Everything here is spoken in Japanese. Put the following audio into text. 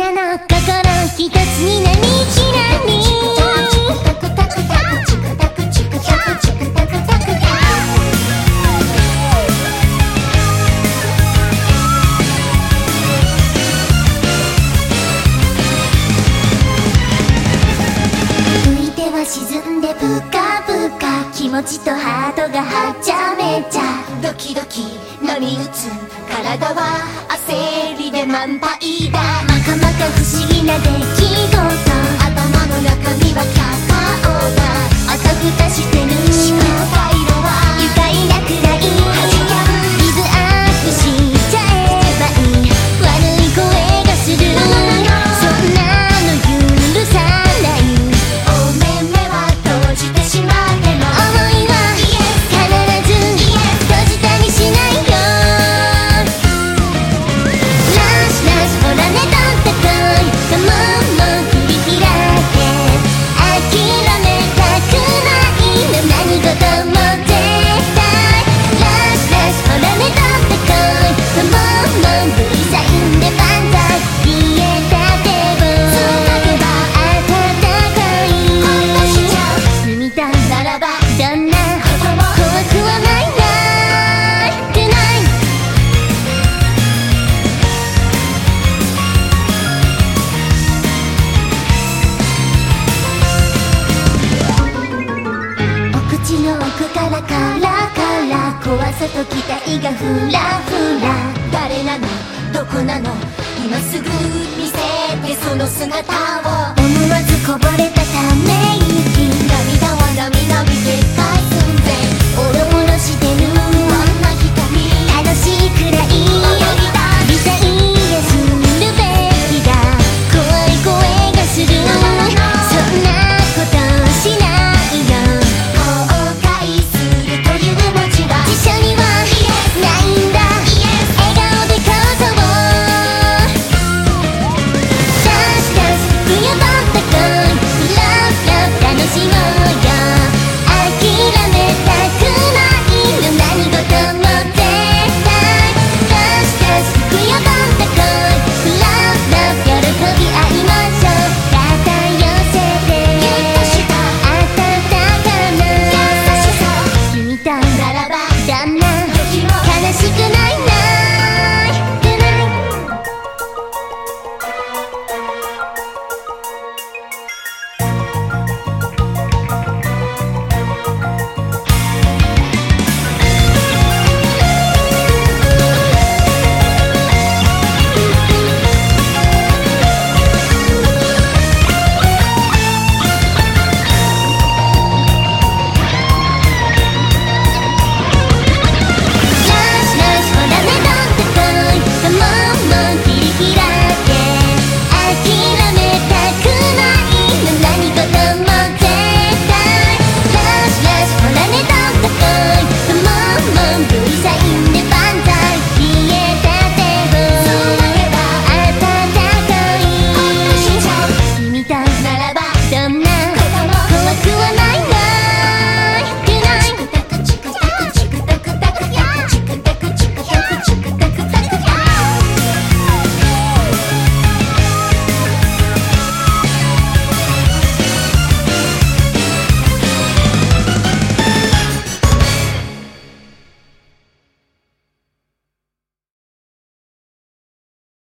なの心一つになりきらに浮いては沈んでぷかぷか気持ちとハートがはちゃめちゃドキドキ波打つ体は焦りで満杯だまかまか不思議な出来奥からカラカラ怖さと期待がフラフラ。誰なの？どこなの？今すぐ見せて。その姿を。思わずこぼれたため息。